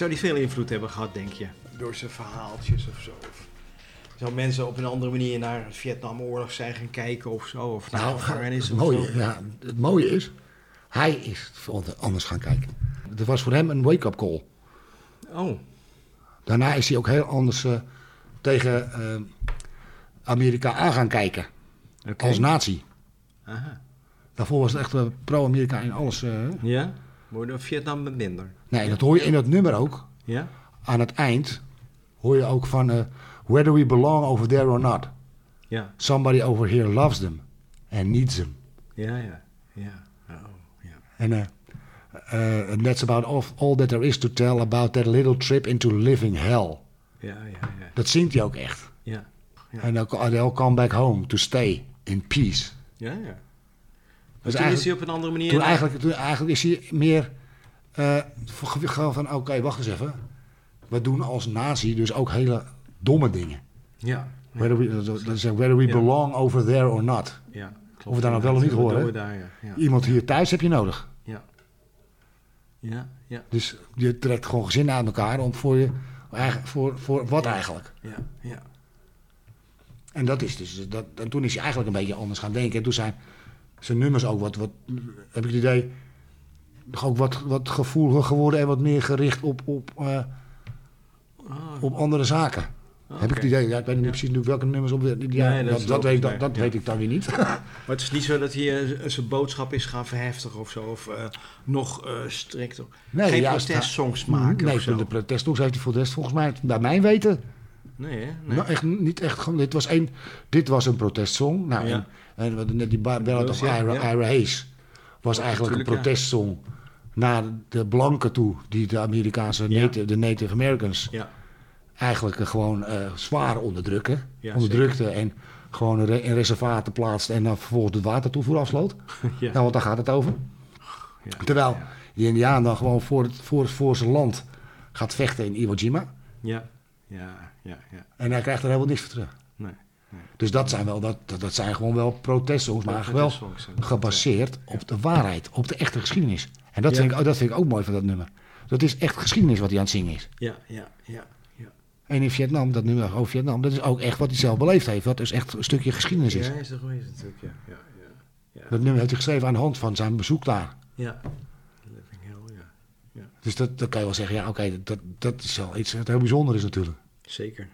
Zou die veel invloed hebben gehad, denk je? Door zijn verhaaltjes of zo? Of zou mensen op een andere manier naar de Vietnamoorlog zijn gaan kijken of zo? Of naar
Nou, het
of
mooie,
zo?
ja, het mooie is, hij is anders gaan kijken. Het was voor hem een wake-up call.
Oh,
Daarna is hij ook heel anders eh, tegen eh, Amerika aan gaan kijken. Als nazi.
Aha.
Daarvoor was het echt eh, pro-Amerika in alles. eh.
Ja? Worden Vietnam minder?
nee, dat hoor je in dat nummer ook.
Ja?
Aan het eind hoor je ook van... eh, Whether we belong over there or not.
Ja.
Somebody over here loves them. And needs them.
Ja, ja. Ja. Oh, ja.
En and that's about all, all that there is to tell about that little trip into living hell.
Ja, ja, ja.
Dat zingt hij ook echt.
Ja. Ja.
They'll, they'll come back home to stay in peace.
Ja, ja.
Dus
toen is
eigenlijk-
hij op een andere manier...
Toen eigenlijk, toen eigenlijk is hij meer eh, gewoon van, oké, wacht eens even. We doen als nazi dus ook hele domme dingen.
Ja.
Whether we, dat is whether we belong over there or not.
ja.
Of we daar nou wel of niet horen,
daar, ja.
Iemand hier thuis heb je nodig.
Ja. Ja, ja,
Dus je trekt gewoon gezinnen uit elkaar om voor je, voor, voor wat eigenlijk.
ja, ja.
En dat is dus, dat, en toen is hij eigenlijk een beetje anders gaan denken. En toen zijn zijn nummers ook wat, wat heb ik het idee, ook wat, wat gevoeliger geworden en wat meer gericht op, op, eh,
Ah,
op andere zaken. Heb ik het idee, ja, ik weet niet precies welke nummers op. Ja,
Nee, dat
dat, weet, ik dan-
logisch,
dat
nee.
weet ik dan weer niet.
Maar het is niet zo dat hij zijn boodschap is gaan verheftigen of zo, of eh, nog eh strikter.
Nee,
Geen
juist,
protestsongs maken
Nee,
of zo.
de protestsongs heeft hij voor de rest volgens mij, bij mijn weten,
Nee, hè? Nee.
nou, echt, niet echt. gewoon- Dit was, een, dit was een protestsong. Nou, en, en we hadden net die ba- Ballad of Ira. Ira Hayes was eigenlijk een protestsong naar de blanken toe, die de Amerikaanse native, de Native Americans eigenlijk gewoon eh, zwaar onderdrukken, onderdrukte en gewoon in reservaten plaatste en dan vervolgens de watertoevoer afsloot.
ja.
Nou, want daar gaat het over.
ja.
Terwijl
Ja,
die Indiaan dan gewoon voor, het, voor, voor zijn land gaat vechten in Iwo Jima.
ja, ja, ja, ja.
En hij krijgt er helemaal niks voor terug. Dus dat zijn, wel, dat, dat, zijn gewoon wel protestsongs, maar wel gebaseerd op de waarheid, op de echte geschiedenis. En dat,
Ja.
vind ik, oh, dat vind ik ook mooi van dat nummer. Dat is echt geschiedenis wat hij aan het zingen is.
Ja, ja, ja, ja.
En in Vietnam, dat nummer over Vietnam, dat is ook echt wat hij zelf beleefd heeft. Wat dus echt een stukje geschiedenis is.
Ja, is er geweest natuurlijk, ja. Ja, ja.
Dat nummer heeft hij geschreven aan de hand van zijn bezoek daar.
ja. Living Hell, ja.
Dus dat, dat kan je wel zeggen, ja oké, dat, dat is wel iets wat heel bijzonder is natuurlijk.
Zeker.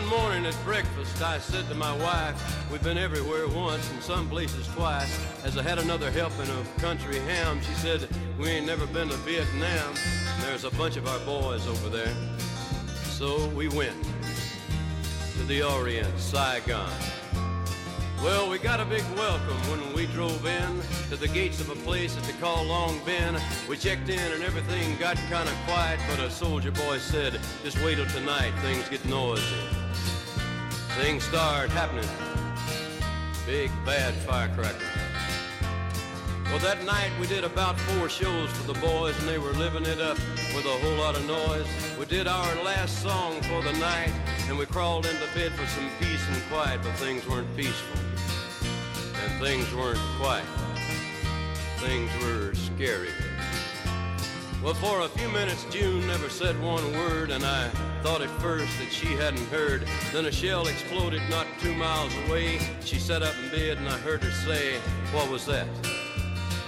One morning at breakfast, I said to my wife, We've been everywhere once and some places twice. As I had another helping of country ham, she said, We ain't never been to Vietnam. And there's a bunch of our boys over there. So we went to the Orient, Saigon. Well, we got a big welcome when we drove in to the gates of a place that they call Long Ben. We checked in and everything got kind of quiet, but a soldier boy said, just wait till tonight, things get noisy. Things start happening. Big bad firecrackers. Well, that night we did about four shows for the boys, and they were living it up with a whole lot of noise. We did our last song for the night, and we crawled into bed for some peace and quiet, but things weren't peaceful. And things weren't quiet. Things were scary. Well, for a few minutes, June never said one word, and I thought at first that she hadn't heard. Then a shell exploded not two miles away. She sat up in bed, and I heard her say, What was that?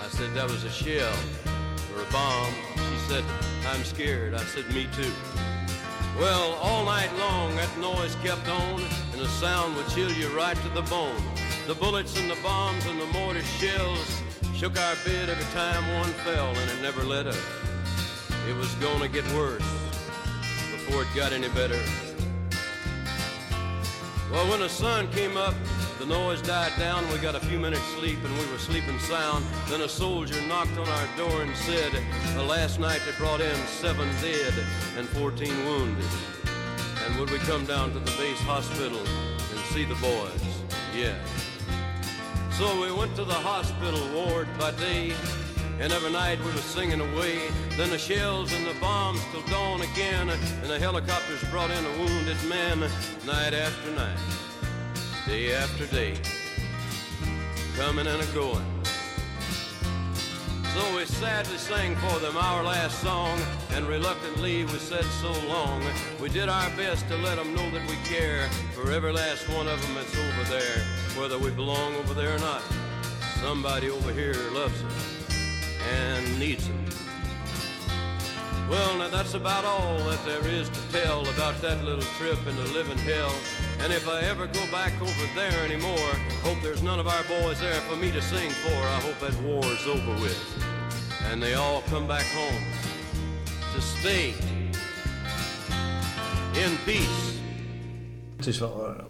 I said, That was a shell or a bomb. She said, I'm scared. I said, Me too. Well, all night long that noise kept on, and the sound would chill you right to the bone. The bullets and the bombs and the mortar shells shook our bed every time one fell, and it never let up. It was gonna get worse before it got any better. Well, when the sun came up, the noise died down. We got a few minutes sleep, and we were sleeping sound. Then a soldier knocked on our door and said, "Uh, "Last night they brought in seven dead and 14 wounded." And would we come down to the base hospital and see the boys? Yeah. So we went to the hospital ward by day, and every night we were singing away. Then the shells and the bombs till dawn again, and the helicopters brought in the wounded men, night after night, day after day. coming and a going. So we sadly sang for them our last song, and reluctantly we said so long. We did our best to let them know that we care for every last one of them that's over there, whether we belong over there or not. Somebody over here loves us and needs us. Well, now that's about all that there is to tell about that little trip into living hell. And if I ever go back over there anymore, hope there's none of our boys there for me to sing for. I hope that war's over with. And they all come back home to stay in peace.
Het is wel eh,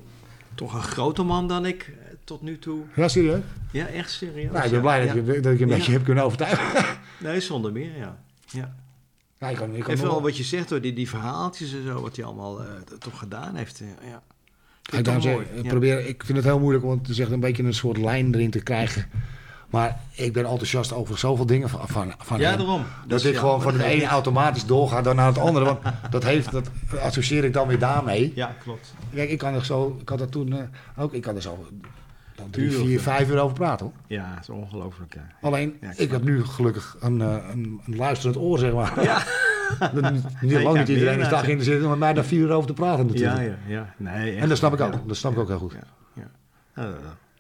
toch een groter man dan ik eh, tot nu toe.
Ja, serieus?
Ja, echt serieus.
Nou, ik ben
Ja,
blij dat, je, dat ik je een
Ja.
beetje heb kunnen overtuigen.
Nee, zonder meer, ja. ja.
Ja, ik kan, ik kan
En vooral
nog-
wat je zegt door die, die verhaaltjes en zo, wat hij allemaal eh, toch gedaan heeft. eh, Ja.
Ik, ik probeer, ik vind het heel moeilijk om te zeggen een beetje een soort lijn erin te krijgen. Maar ik ben enthousiast over zoveel dingen van, van, van
Ja,
hem.
daarom.
Dat ik
ja,
gewoon van
dat
het ene automatisch doorga dan naar het andere. Want dat, heeft, dat associeer ik dan weer daarmee.
Ja, klopt.
Kijk, ik kan er zo, ik had dat toen eh, ook, ik kan er zo dan drie, vier, vijf uur over praten hoor.
Ja, het is ongelooflijk.
Alleen,
Ja, ik
ik heb nu gelukkig een, eh, een, een luisterend oor, zeg maar. Ja. niet, niet, lang niet iedereen is daar geïnteresseerd om met mij daar vier uur over te praten natuurlijk.
Ja, ja, ja. Nee,
En dat snap ik ook. Dat snap ik ook heel goed.
Ja, ja.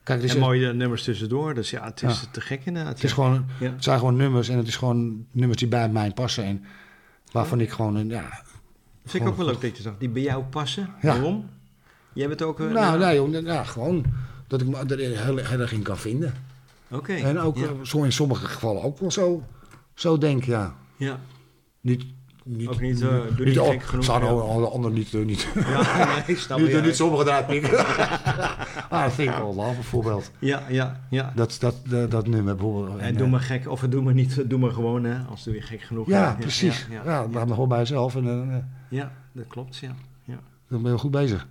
Kijk, is,
En mooie nummers tussendoor. Dus ja, het is
Ja.
te gek inderdaad.
het, is gewoon, het zijn gewoon nummers en het is gewoon nummers die bij mij passen. En waarvan ik gewoon, een- ja...
Dat vind ik ook wel leuk dat je zegt. Die bij jou passen. Waarom? Jij bent ook... eh,
Nou, nee, joh, ja, gewoon dat ik me er heel, heel erg in kan vinden.
Oké.
En ook eh, zo in sommige gevallen ook wel zo, zo denk, ja.
ja.
Niet... Niet,
Ook niet, doe
niet,
niet gek genoeg,
Zou
ja.
de ander niet, niet,
Ja, nee, snap
niet,
je.
niet sommigen eruit ah, Think All Love bijvoorbeeld.
Ja, ja, ja.
Dat, dat, dat, dat nummer bijvoorbeeld.
En
En,
doe
eh,
maar gek, of doe maar niet, doe maar gewoon, hè, als doe je gek genoeg.
Ja, precies.
Ja,
Ja,
ja,
me gewoon bij jezelf en eh, eh,
ja, dat klopt, ja. ja.
dan ben je goed bezig.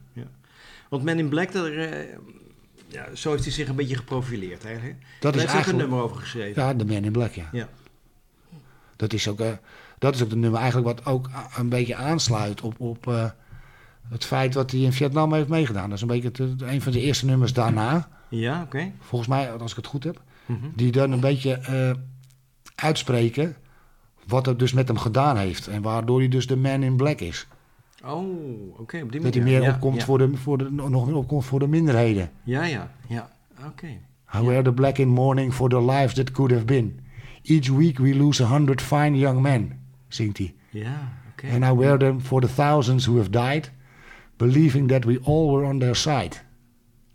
Want Man in Black, dat er, eh, ja, zo heeft hij zich een beetje geprofileerd eigenlijk.
Dat
Daar
is
heeft ook een
eigenlijk...
nummer over geschreven.
Ja, The Man in Black, ja.
Ja.
Dat is ook, eh, dat is ook de nummer eigenlijk wat ook een beetje aansluit op, op eh, het feit wat hij in Vietnam heeft meegedaan. Dat is een beetje het, een van de eerste nummers daarna,
Ja, oké.
volgens mij, als ik het goed heb.
Mhm.
Die dan een beetje eh, uitspreken wat het dus met hem gedaan heeft. En waardoor hij dus de Man in Black is.
Oh, oké, op die
Dat hij meer
ja,
opkomt
ja.
Voor, de, voor de, nog meer opkomt voor de minderheden.
Ja, ja, ja. Oké.
I wear the black in mourning for the lives that could have been. Each week we lose a hundred fine young men, zingt hij.
Ja, oké.
And I wear them for the thousands who have died, believing that we all were on their side.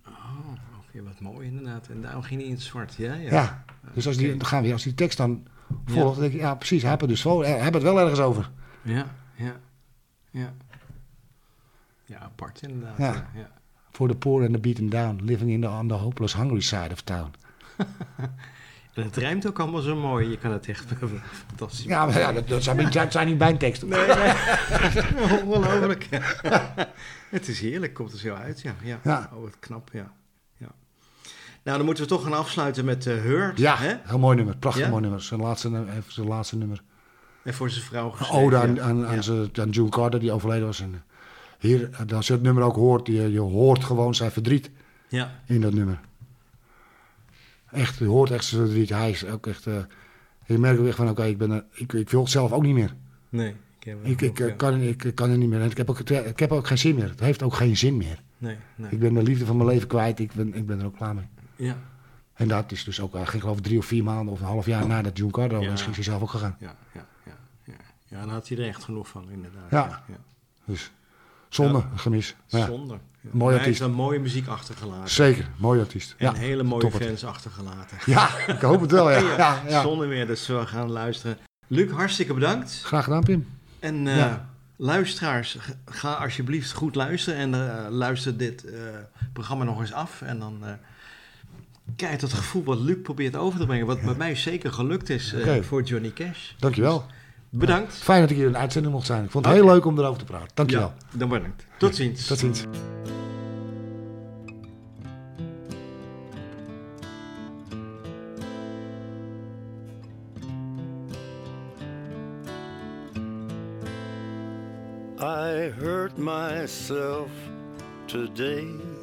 Oh, oké, wat mooi inderdaad. En daarom ging hij in het zwart. Ja, ja.
Ja, dus als die, dan gaan we, als die tekst dan volgt, dan denk ik, ja precies, hij heeft het dus wel, hij heeft het wel ergens over.
Ja, ja, ja. Ja, apart inderdaad.
Ja.
Ja. Ja,
For the poor and the beaten down, living in the, on the hopeless hungry side of town.
En het rijmt ook allemaal zo mooi. Je kan het echt fantastisch
Ja, maar ja dat, dat, zijn, niet- dat zijn niet mijn teksten.
Nee, nee. Ongelooflijk. het is heerlijk, komt er zo uit. Ja, ja.
Ja.
Oh, wat knap, ja. ja. Nou, dan moeten we toch gaan afsluiten met eh Hurt.
Ja,
Hè?
heel mooi nummer, prachtig
Ja?
mooi nummer. Zijn laatste, nummer- heeft zijn laatste nummer.
En voor zijn vrouw geschreven.
Ode aan, aan, zijn- aan June Carter, die overleden was. En hier, als je het nummer ook hoort, je, je hoort gewoon zijn verdriet
Ja,
in dat nummer. Echt, je hoort echt zijn verdriet. Hij is ook echt... eh, je merkt ook echt van, oké, ik ben ik, ik wil het zelf ook niet meer.
nee. Ik,
Ik, ik, eh, kan, ik kan er niet meer. En ik heb, ook, ik heb ook geen zin meer. Het heeft ook geen zin meer.
Nee, nee.
Ik ben de liefde van mijn leven kwijt. Ik ben, ik ben er ook klaar mee.
Ja,
En dat is dus ook, hij ging geloof ik drie of vier maanden of een half jaar nadat June Carter
Ja.
was, ging hij zelf ook gegaan.
ja, ja, ja, ja. Ja, dan had hij er echt genoeg van, inderdaad.
Ja. Dus zonde, gemis. Ja.
Zonde.
Mooi
Hij heeft
artiest.
een mooie muziek achtergelaten.
Zeker, mooi artiest.
En hele mooie fans achtergelaten.
Ja, ik hoop het wel, ja. ja, ja.
Zonder meer, dus we gaan luisteren. Luc, hartstikke bedankt.
Graag gedaan, Pim.
En eh, luisteraars, ga alsjeblieft goed luisteren en eh, luister dit eh, programma nog eens af. En dan je het gevoel wat Luc probeert over te brengen. Wat bij mij zeker gelukt is voor Johnny Cash.
Dankjewel.
Bedankt.
Fijn dat ik hier in de uitzending mocht zijn. Ik vond het heel leuk om erover te praten. Dankjewel.
Ja, dan bedankt. Tot ziens.
Tot ziens.
I hurt myself today.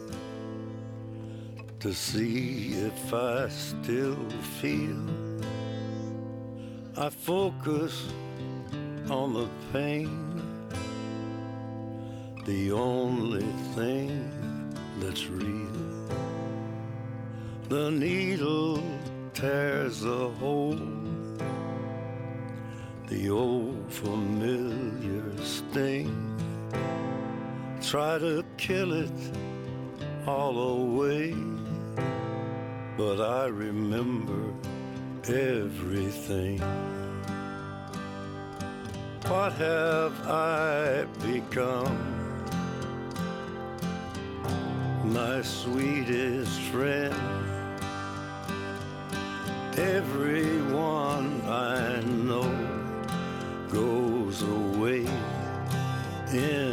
to see if I still feel. I focus on the pain, the only thing that's real. The needle tears a hole, the old familiar sting. Try to kill it all away, but I remember everything. What have I become? My sweetest friend. Everyone I know goes away in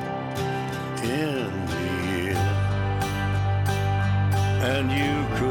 And you could